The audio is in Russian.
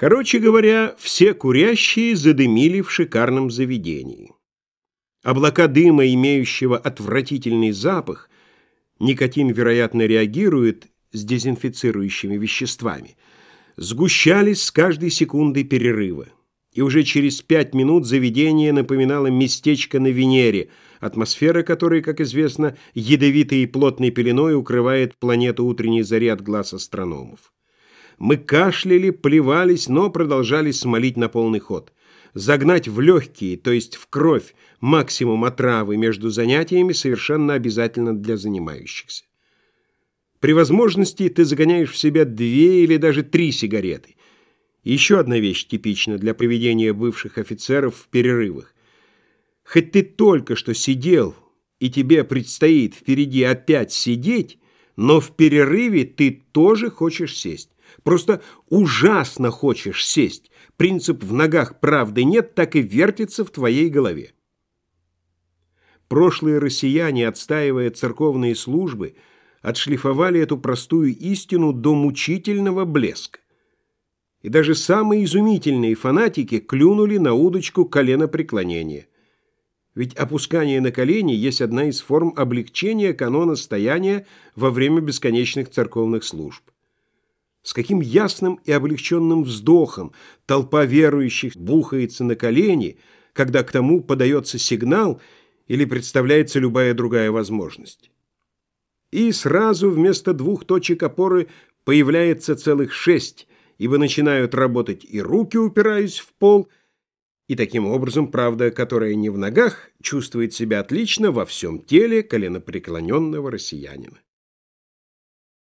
Короче говоря, все курящие задымили в шикарном заведении. Облака дыма, имеющего отвратительный запах, никотин, вероятно, реагирует с дезинфицирующими веществами, сгущались с каждой секундой перерыва. И уже через пять минут заведение напоминало местечко на Венере, атмосфера которой, как известно, ядовитой и плотной пеленой укрывает планету утренней зари от глаз астрономов. Мы кашляли, плевались, но продолжали смолить на полный ход. Загнать в легкие, то есть в кровь, максимум отравы между занятиями совершенно обязательно для занимающихся. При возможности ты загоняешь в себя две или даже три сигареты. Еще одна вещь типична для поведения бывших офицеров в перерывах. Хоть ты только что сидел, и тебе предстоит впереди опять сидеть, но в перерыве ты тоже хочешь сесть. Просто ужасно хочешь сесть. Принцип «в ногах правды нет» так и вертится в твоей голове. Прошлые россияне, отстаивая церковные службы, отшлифовали эту простую истину до мучительного блеска. И даже самые изумительные фанатики клюнули на удочку коленопреклонения. Ведь опускание на колени есть одна из форм облегчения канона стояния во время бесконечных церковных служб. С каким ясным и облегченным вздохом толпа верующих бухается на колени, когда к тому подается сигнал или представляется любая другая возможность. И сразу вместо двух точек опоры появляется целых шесть, ибо начинают работать и руки, упираясь в пол, и таким образом, правда, которая не в ногах, чувствует себя отлично во всем теле коленопреклоненного россиянина.